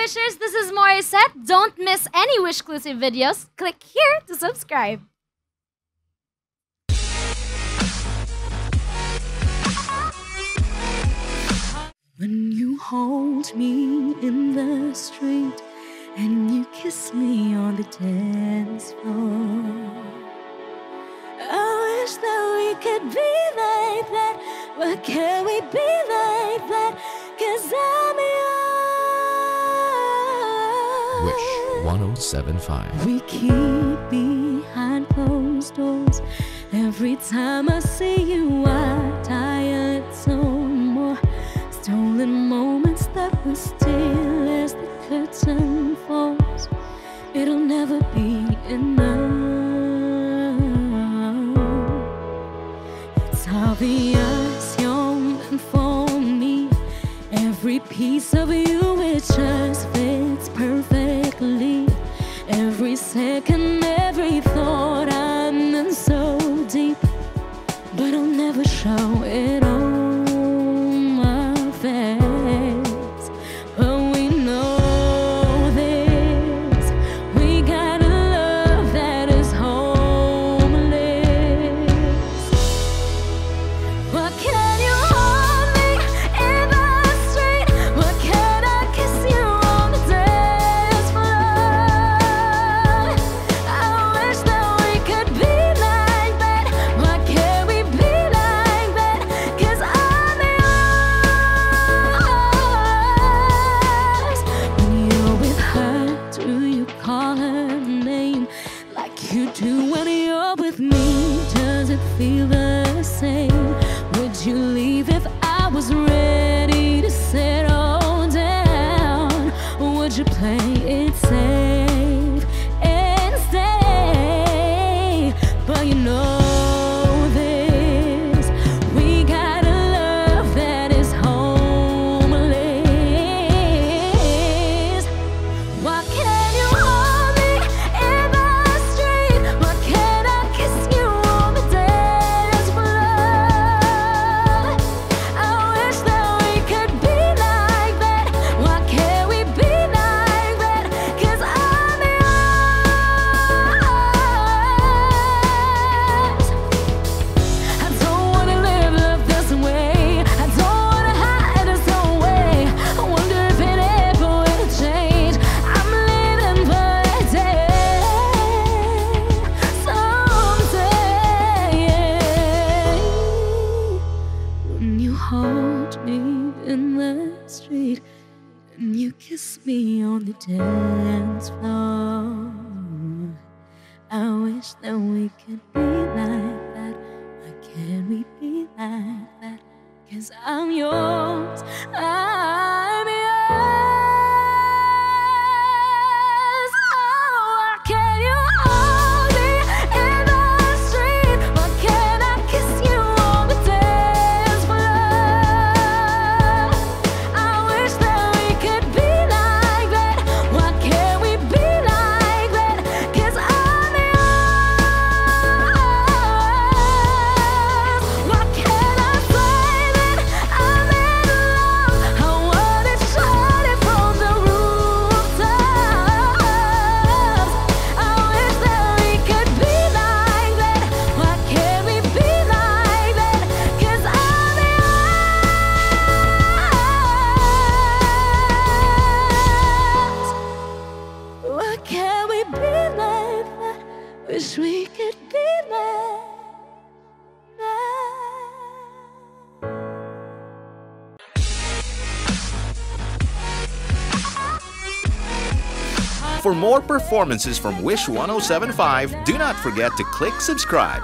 Wishers, this is Morissette. Don't miss any Wishclusive videos. Click here to subscribe. When you hold me in the street and you kiss me on the dance floor. I wish that we could be like that. But can we be like that? Cause I'm Wish 1075. We keep behind closed doors. Every time I see you, I tired some more. Stolen moments that we steal as the curtain falls. It'll never be enough. It's obvious you're meant for me. Every piece of you, second, every thought, I'm in so deep. But I'll never show it you leave if I was ready to settle down? Would you play it safe Hold me in the street and you kiss me on the dance floor. I wish that we could Wish we could be like. For more performances from Wish 1075, do not forget to click subscribe.